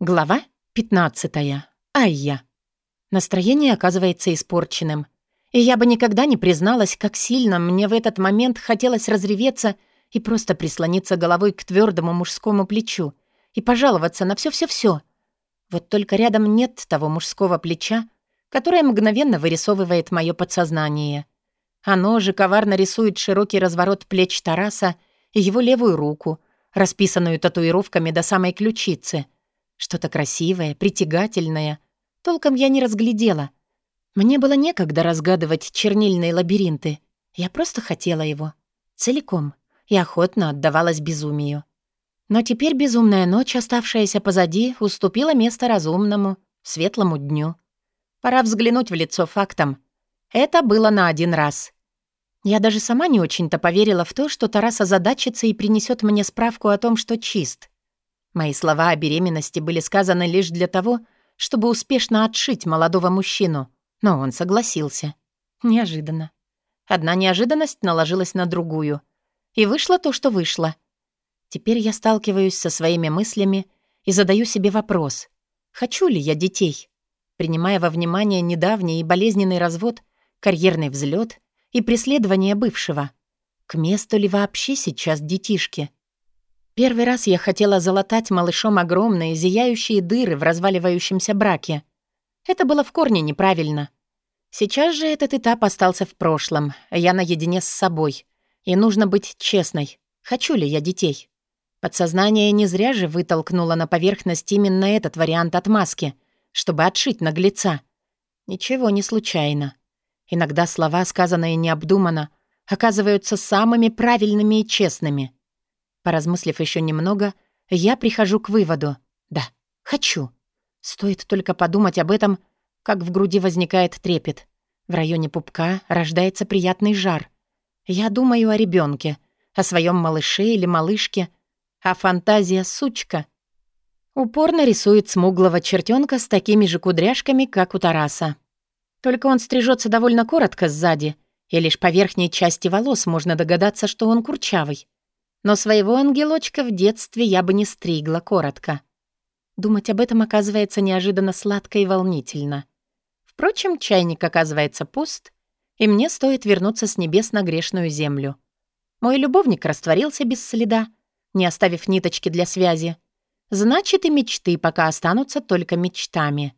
Глава 15. Айя. Настроение оказывается испорченным. И я бы никогда не призналась, как сильно мне в этот момент хотелось разреветься и просто прислониться головой к твердому мужскому плечу и пожаловаться на все-все-все. Вот только рядом нет того мужского плеча, которое мгновенно вырисовывает мое подсознание. Оно же коварно рисует широкий разворот плеч Тараса и его левую руку, расписанную татуировками до самой ключицы — что-то красивое, притягательное. Толком я не разглядела. Мне было некогда разгадывать чернильные лабиринты. Я просто хотела его. Целиком. И охотно отдавалась безумию. Но теперь безумная ночь, оставшаяся позади, уступила место разумному, светлому дню. Пора взглянуть в лицо фактам. Это было на один раз. Я даже сама не очень-то поверила в то, что Тарас озадачится и принесет мне справку о том, что чист. Мои слова о беременности были сказаны лишь для того, чтобы успешно отшить молодого мужчину, но он согласился. Неожиданно. Одна неожиданность наложилась на другую. И вышло то, что вышло. Теперь я сталкиваюсь со своими мыслями и задаю себе вопрос. Хочу ли я детей? Принимая во внимание недавний и болезненный развод, карьерный взлет и преследование бывшего. К месту ли вообще сейчас детишки? Первый раз я хотела залатать малышом огромные, зияющие дыры в разваливающемся браке. Это было в корне неправильно. Сейчас же этот этап остался в прошлом. Я наедине с собой. И нужно быть честной. Хочу ли я детей? Подсознание не зря же вытолкнуло на поверхность именно этот вариант отмазки, чтобы отшить наглеца. Ничего не случайно. Иногда слова, сказанные необдуманно, оказываются самыми правильными и честными — Поразмыслив еще немного, я прихожу к выводу. Да, хочу. Стоит только подумать об этом, как в груди возникает трепет. В районе пупка рождается приятный жар. Я думаю о ребенке, о своем малыше или малышке, а фантазия сучка упорно рисует смуглого чертенка с такими же кудряшками, как у Тараса. Только он стрижется довольно коротко сзади, и лишь по верхней части волос можно догадаться, что он курчавый. Но своего ангелочка в детстве я бы не стригла коротко. Думать об этом оказывается неожиданно сладко и волнительно. Впрочем, чайник оказывается пуст, и мне стоит вернуться с небес на грешную землю. Мой любовник растворился без следа, не оставив ниточки для связи. Значит, и мечты пока останутся только мечтами.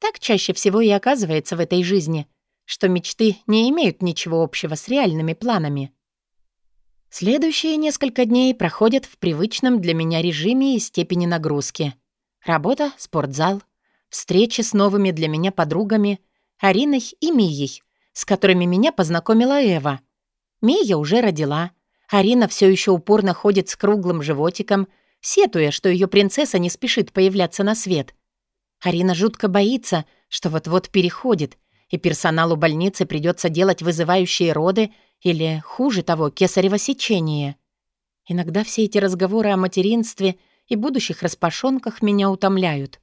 Так чаще всего и оказывается в этой жизни, что мечты не имеют ничего общего с реальными планами. Следующие несколько дней проходят в привычном для меня режиме и степени нагрузки. Работа, спортзал, встречи с новыми для меня подругами, Ариной и Мией, с которыми меня познакомила Эва. Мия уже родила. Арина все еще упорно ходит с круглым животиком, сетуя, что ее принцесса не спешит появляться на свет. Арина жутко боится, что вот-вот переходит, и персоналу больницы придется делать вызывающие роды или, хуже того, кесарево сечение. Иногда все эти разговоры о материнстве и будущих распашонках меня утомляют.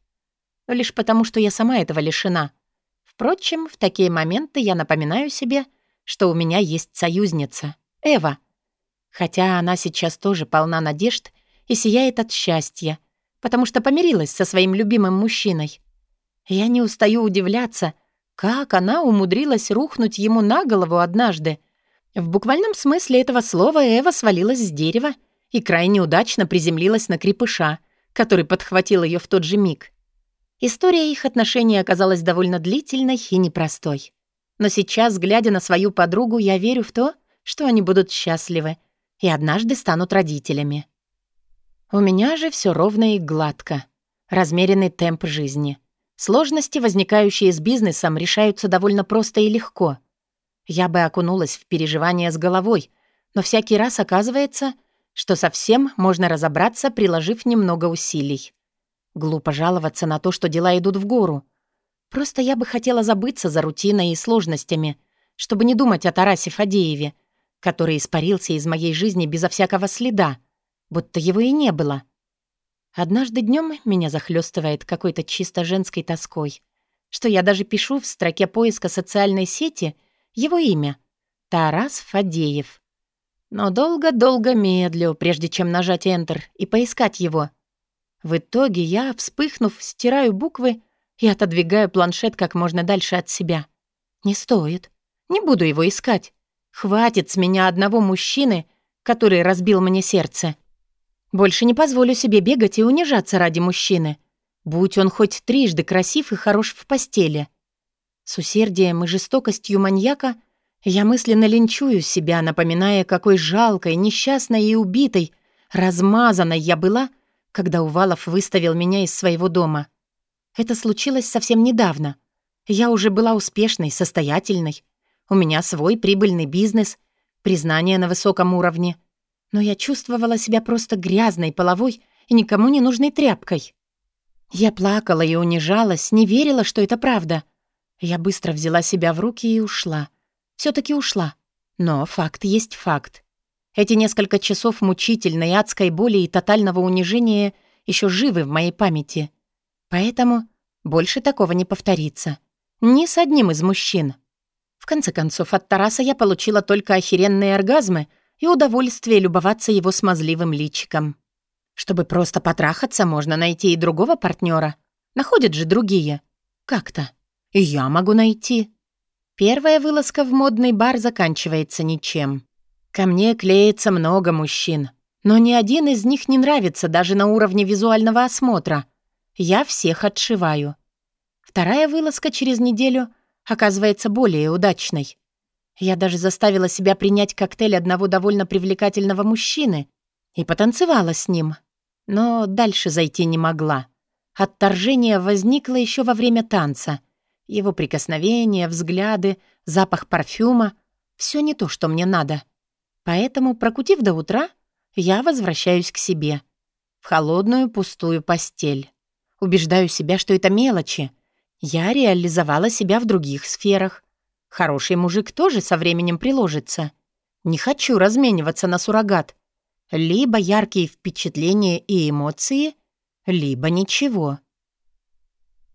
Лишь потому, что я сама этого лишена. Впрочем, в такие моменты я напоминаю себе, что у меня есть союзница, Эва. Хотя она сейчас тоже полна надежд и сияет от счастья, потому что помирилась со своим любимым мужчиной. Я не устаю удивляться, как она умудрилась рухнуть ему на голову однажды, в буквальном смысле этого слова Эва свалилась с дерева и крайне удачно приземлилась на крепыша, который подхватил ее в тот же миг. История их отношений оказалась довольно длительной и непростой. Но сейчас, глядя на свою подругу, я верю в то, что они будут счастливы и однажды станут родителями. У меня же все ровно и гладко. Размеренный темп жизни. Сложности, возникающие с бизнесом, решаются довольно просто и легко — я бы окунулась в переживания с головой, но всякий раз оказывается, что совсем можно разобраться, приложив немного усилий. Глупо жаловаться на то, что дела идут в гору. Просто я бы хотела забыться за рутиной и сложностями, чтобы не думать о Тарасе Фадееве, который испарился из моей жизни безо всякого следа, будто его и не было. Однажды днем меня захлестывает какой-то чисто женской тоской, что я даже пишу в строке поиска социальной сети — его имя — Тарас Фадеев. Но долго-долго медлю, прежде чем нажать Enter и поискать его. В итоге я, вспыхнув, стираю буквы и отодвигаю планшет как можно дальше от себя. Не стоит. Не буду его искать. Хватит с меня одного мужчины, который разбил мне сердце. Больше не позволю себе бегать и унижаться ради мужчины. Будь он хоть трижды красив и хорош в постели. С усердием и жестокостью маньяка я мысленно линчую себя, напоминая, какой жалкой, несчастной и убитой, размазанной я была, когда Увалов выставил меня из своего дома. Это случилось совсем недавно. Я уже была успешной, состоятельной. У меня свой прибыльный бизнес, признание на высоком уровне. Но я чувствовала себя просто грязной, половой и никому не нужной тряпкой. Я плакала и унижалась, не верила, что это правда. Я быстро взяла себя в руки и ушла. все таки ушла. Но факт есть факт. Эти несколько часов мучительной адской боли и тотального унижения еще живы в моей памяти. Поэтому больше такого не повторится. Ни с одним из мужчин. В конце концов, от Тараса я получила только охеренные оргазмы и удовольствие любоваться его смазливым личиком. Чтобы просто потрахаться, можно найти и другого партнера. Находят же другие. Как-то. Я могу найти. Первая вылазка в модный бар заканчивается ничем. Ко мне клеится много мужчин, но ни один из них не нравится даже на уровне визуального осмотра. Я всех отшиваю. Вторая вылазка через неделю оказывается более удачной. Я даже заставила себя принять коктейль одного довольно привлекательного мужчины и потанцевала с ним. Но дальше зайти не могла. Отторжение возникло еще во время танца. Его прикосновения, взгляды, запах парфюма — все не то, что мне надо. Поэтому, прокутив до утра, я возвращаюсь к себе. В холодную пустую постель. Убеждаю себя, что это мелочи. Я реализовала себя в других сферах. Хороший мужик тоже со временем приложится. Не хочу размениваться на суррогат. Либо яркие впечатления и эмоции, либо ничего.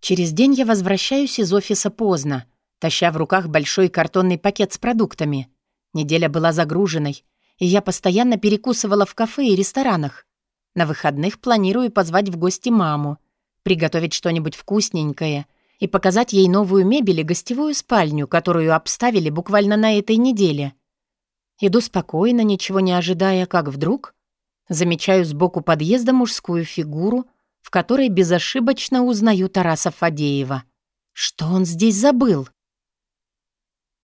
Через день я возвращаюсь из офиса поздно, таща в руках большой картонный пакет с продуктами. Неделя была загруженной, и я постоянно перекусывала в кафе и ресторанах. На выходных планирую позвать в гости маму, приготовить что-нибудь вкусненькое и показать ей новую мебель и гостевую спальню, которую обставили буквально на этой неделе. Иду спокойно, ничего не ожидая, как вдруг замечаю сбоку подъезда мужскую фигуру, в которой безошибочно узнаю Тараса Фадеева. Что он здесь забыл?